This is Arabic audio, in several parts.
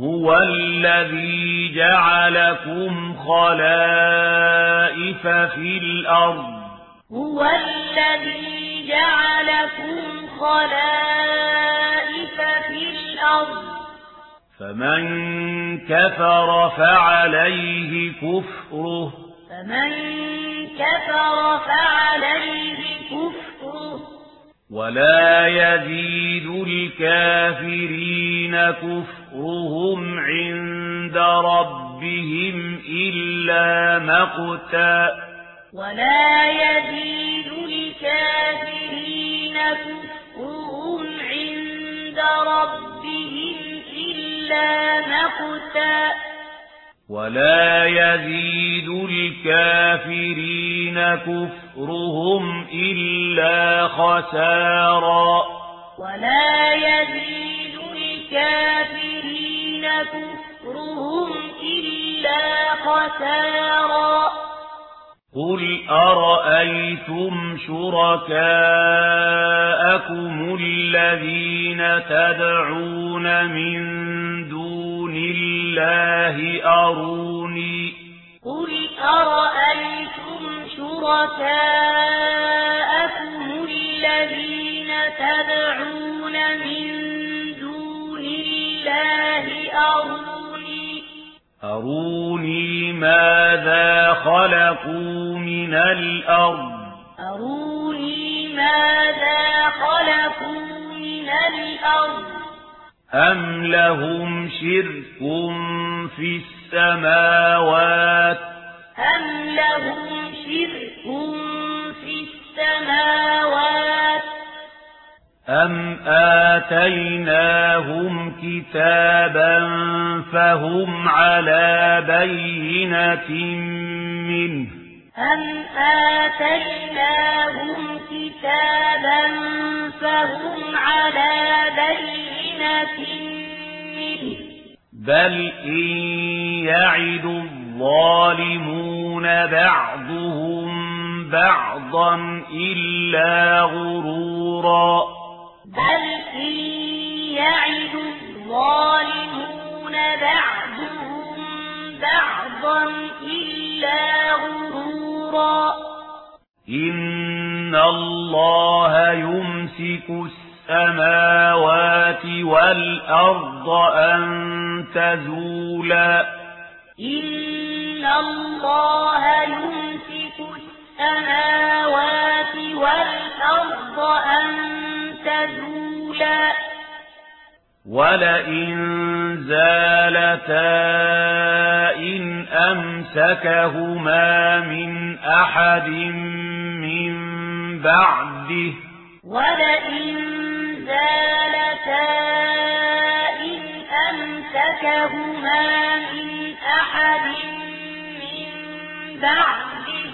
هو الذي جعلكم خلائف في الأرض هو الذي جعلكم خلائف في الأرض فمن كفر فعليه كفره فمن كفر فعليه كفره ولا يزيد الكافرين كفرهم عند ربهم إلا مقتا ولا يزيد الكافرين كفرهم عند ربهم إلا مقتا ولا يزيد الكافرين كفرهم إلا خسارا ولا يزيد الكافرين كفرهم إلا خسارا قل أرأيتم شركاءكم الذين تدعون من دون الله الله أروني. قل أرأيتم شركاءكم الذين تدعون من دون الله أروني؟ أروني ماذا خلقوا من الأرض. أروني ماذا خلقوا من الأرض؟ أَمْ لَهُمْ شِرْكٌ فِي السَّمَاوَاتِ أَمْ لَهُمْ شِرْكٌ فِي السَّمَاوَاتِ أَمْ آتَيْنَاهُمْ كِتَابًا فَهُمْ عَلَى بَيِّنَةٍ مِّنْهُ أَمْ آتَيْنَاهُمْ كِتَابًا فَهُمْ عَلَى بَيِّنَةٍ بل إن يعد الظالمون بعضهم بعضا إلا غرورا. بل إن يعد الظالمون بعضهم بعضا إلا غرورا. إن الله يمسك السماوات السَّمَاوَاتِ وَالْأَرْضَ أَن تَزُولَا إِنَّ اللَّهَ يُمْسِكُ السَّمَاوَاتِ وَالْأَرْضَ أَن تَزُولَا وَلَئِن زَالَتَا إِنْ أَمْسَكَهُمَا مِنْ أَحَدٍ مِنْ بَعْدِهِ وَلَئِن إن أمسكهما من أحد من بعده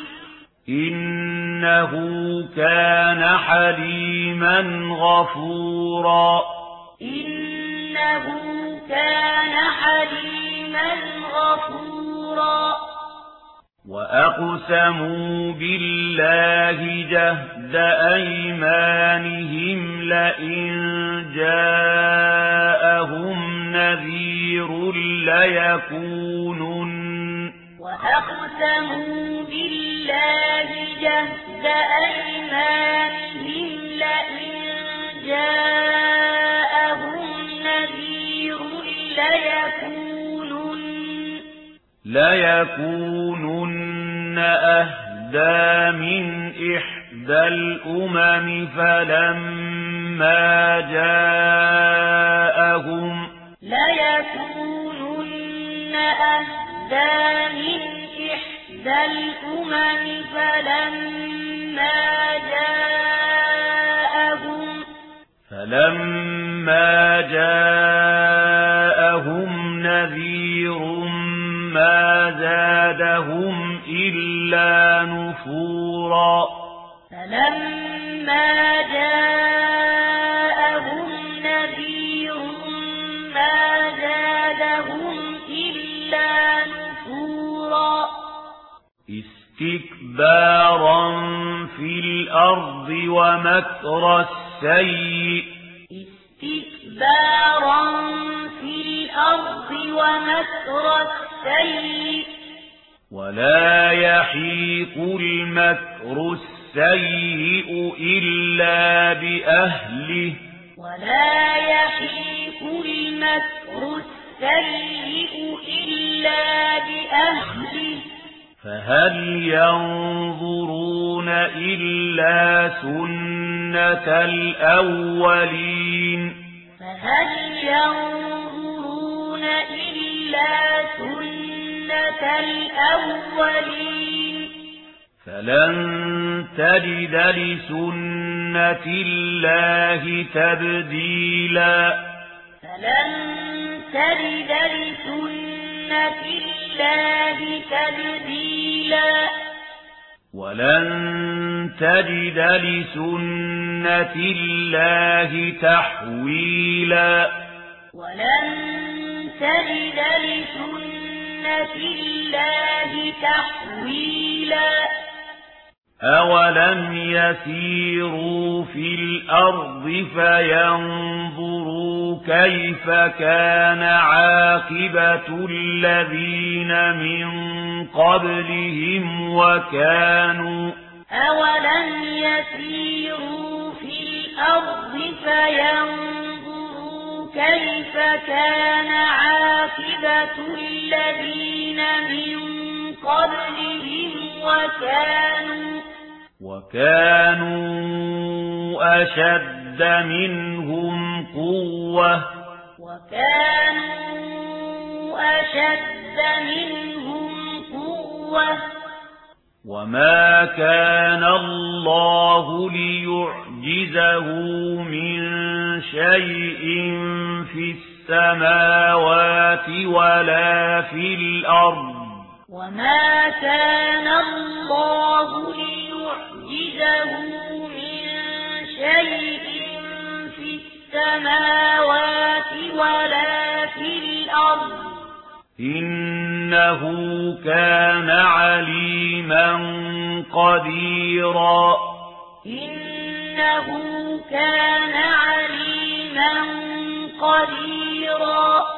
إنه كان حليما غفورا إنه كان حليما غفورا وَأَقْسَمُوا بِاللَّهِ جَهْدَ أَيْمَانِهِمْ لَئِن جَاءَهُمْ نَذِيرٌ لَّيَكُونُنَّ وَأَقْسَمُوا بِاللَّهِ جَهْدَ أَيْمَانِهِمْ لَئِن جَاءَهُمْ نَذِيرٌ لَّيَكُونُنَّ ليكونن أهدى من إحدى الأمم فلما جاءهم ليكونن أهدى من إحدى الأمم فلما جاءهم فلما جاءهم نذير ما زادهم إلا نفورا فلما جاءهم نذير ما زادهم إلا نفورا استكبارا في الأرض ومكر السيء استكبارا في الأرض ومكر السيء ولا يحيق المكر السيء إلا بأهله ولا يحيق المكر السيء إلا بأهله فهل ينظرون إلا سنة الأولين فهل ينظرون إلا سنة الأولين فلن تجد لسنة الله تبديلا فلن تجد لسنة الله تبديلا ولن تجد لسنة الله تحويلا ولن تجد لسنة بِسُنَّةِ اللَّهِ تَحْوِيلًا. أَوَلَمْ يَسِيرُوا فِي الْأَرْضِ فَيَنْظُرُوا كَيْفَ كَانَ عَاقِبَةُ الَّذِينَ مِنْ قَبْلِهِمْ وَكَانُوا أَوَلَمْ يَسِيرُوا فِي الْأَرْضِ فَيَنْظُرُوا كيف كان عاقبة الذين من قبلهم وكانوا وكانوا أشد منهم قوة. وكانوا أشد منهم قوة. وما كان الله ليعجزه من شيء في السماوات ولا في الأرض. وما كان الله ليعجزه من شيء في السماوات ولا في الأرض. إنه كان عليما قديرا. إنه كان عليما قَدِيرًا